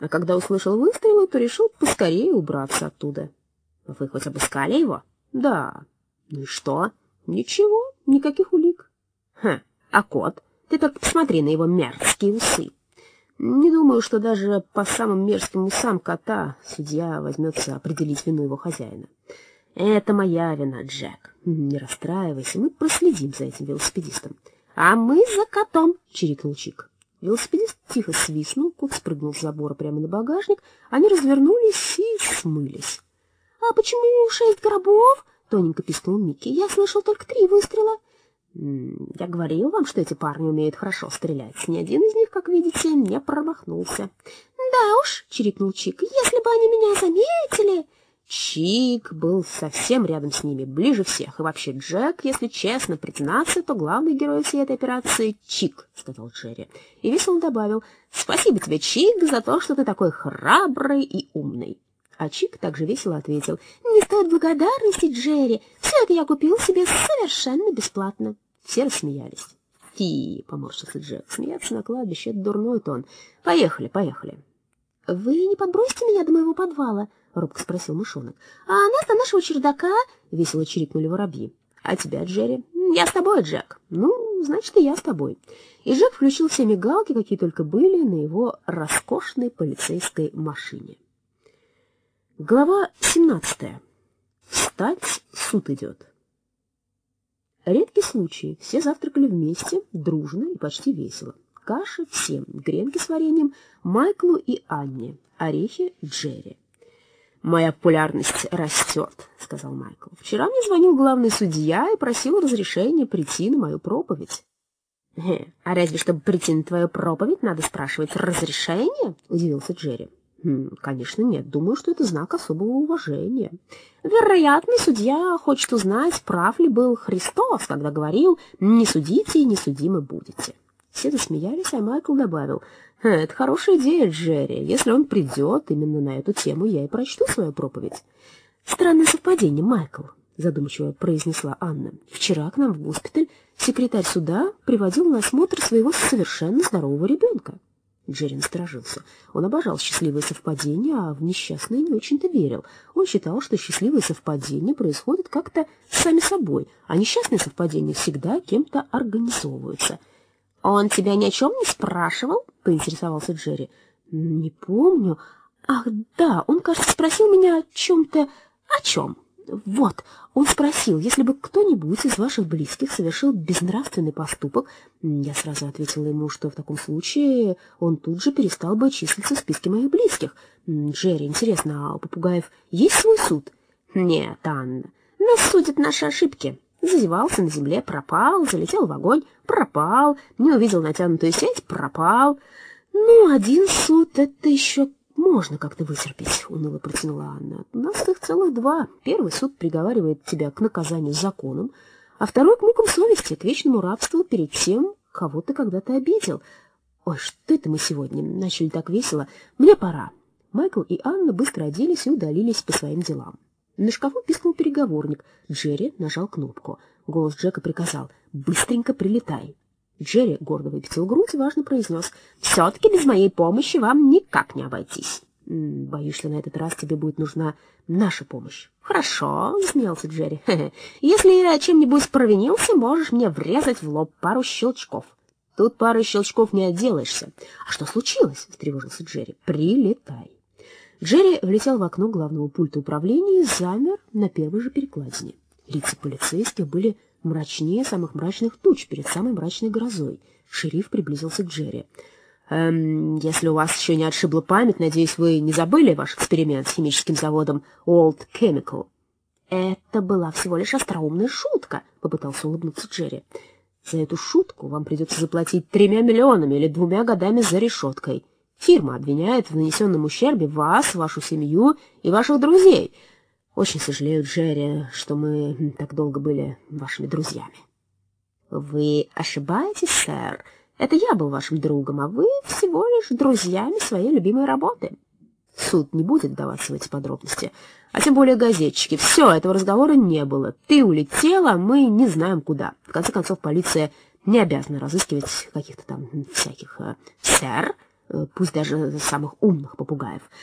А когда услышал выстрелы, то решил поскорее убраться оттуда. Вы хоть обыскали его? Да. Ну и что? Ничего, никаких улик. Хм, а кот? Ты так посмотри на его мерзкие усы. Не думаю, что даже по самым мерзким усам кота судья возьмется определить вину его хозяина. Это моя вина, Джек. Не расстраивайся, мы проследим за этим велосипедистом. А мы за котом, чирикнул Чик. Велосипедист тихо свистнул, кот спрыгнул с забора прямо на багажник, они развернулись и смылись. — А почему шесть гробов? — тоненько пискнул Микки. — Я слышал только три выстрела. — Я говорил вам, что эти парни умеют хорошо стрелять. Ни один из них, как видите, не промахнулся. — Да уж, — чирикнул Чик, — если бы они меня заметили... Чик был совсем рядом с ними, ближе всех. И вообще Джек, если честно признаться, то главный герой всей этой операции — Чик, — сказал Джерри. И весело добавил, — спасибо тебе, Чик, за то, что ты такой храбрый и умный. А Чик также весело ответил, — не стоит благодарности, Джерри, все это я купил себе совершенно бесплатно. Все рассмеялись. — Фи, — поморщился Джек, — смеяться на кладбище — это дурной тон. Поехали, поехали. — Вы не подбросите меня до моего подвала? —— робко спросил мышонок. — А до нашего чердака? — весело чирикнули воробьи. — А тебя, Джерри? — Я с тобой, Джек. — Ну, значит, и я с тобой. И Джек включил все мигалки, какие только были, на его роскошной полицейской машине. Глава 17. Встать, суд идет. Редкий случай. Все завтракали вместе, дружно и почти весело. Каша всем, гренки с вареньем Майклу и Анне, орехи Джерри. «Моя популярность растет», — сказал Майкл. «Вчера мне звонил главный судья и просил разрешения прийти на мою проповедь». «А разве, чтобы прийти на твою проповедь, надо спрашивать разрешение?» — удивился Джерри. «Хм, «Конечно, нет. Думаю, что это знак особого уважения. Вероятно, судья хочет узнать, прав ли был Христос, когда говорил «не судите и не судимы будете». Все засмеялись, а Майкл добавил — это хорошая идея, Джерри. Если он придет, именно на эту тему я и прочту свою проповедь. Странное совпадение, Майкл, задумчиво произнесла Анна. Вчера к нам в госпиталь секретарь суда приводил на осмотр своего совершенно здорового ребенка. Джерри насторожился. Он обожал счастливые совпадения, а в несчастные не очень-то верил. Он считал, что счастливые совпадения происходят как-то сами собой, а несчастные совпадения всегда кем-то организовываются — «Он тебя ни о чем не спрашивал?» — поинтересовался Джерри. «Не помню. Ах, да, он, кажется, спросил меня о чем-то... О чем?» Вот, он спросил, если бы кто-нибудь из ваших близких совершил безнравственный поступок, я сразу ответила ему, что в таком случае он тут же перестал бы числиться в списке моих близких. Джерри, интересно, а у попугаев есть свой суд? Нет, Анна, нас судят наши ошибки. Зазевался на земле, пропал, залетел в огонь, пропал, не увидел натянутую сеть, пропал. Ну, один суд — это еще можно как-то вытерпеть, — уныло протянула Анна. У нас их целых два. Первый суд приговаривает тебя к наказанию законом, а второй — к мукам совести, к вечному рабству перед тем, кого ты когда-то обидел. Ой, что это мы сегодня? Начали так весело. Мне пора. Майкл и Анна быстро оделись и удалились по своим делам. На шкафу пискнул переговорник. Джерри нажал кнопку. Голос Джека приказал «Быстренько прилетай». Джерри гордо выпятил грудь и важно произнес «Все-таки без моей помощи вам никак не обойтись». «Боюсь, что на этот раз тебе будет нужна наша помощь». «Хорошо», — засмеялся Джерри. «Если я чем-нибудь провинился, можешь мне врезать в лоб пару щелчков». «Тут пару щелчков не отделаешься». «А что случилось?» — встревожился Джерри. «Прилетай». Джерри влетел в окно главного пульта управления и замер на первой же перекладине. Лица полицейских были мрачнее самых мрачных туч перед самой мрачной грозой. Шериф приблизился к Джерри. «Эм, если у вас еще не отшибла память, надеюсь, вы не забыли ваш эксперимент с химическим заводом Old Chemical?» «Это была всего лишь остроумная шутка», — попытался улыбнуться Джерри. «За эту шутку вам придется заплатить тремя миллионами или двумя годами за решеткой». Фирма обвиняет в нанесенном ущербе вас, вашу семью и ваших друзей. Очень сожалею, Джерри, что мы так долго были вашими друзьями. Вы ошибаетесь, сэр. Это я был вашим другом, а вы всего лишь друзьями своей любимой работы. Суд не будет вдаваться в эти подробности, а тем более газетчики. Все, этого разговора не было. Ты улетела, мы не знаем куда. В конце концов, полиция не обязана разыскивать каких-то там всяких... Сэр, пусть даже самых умных попугаев.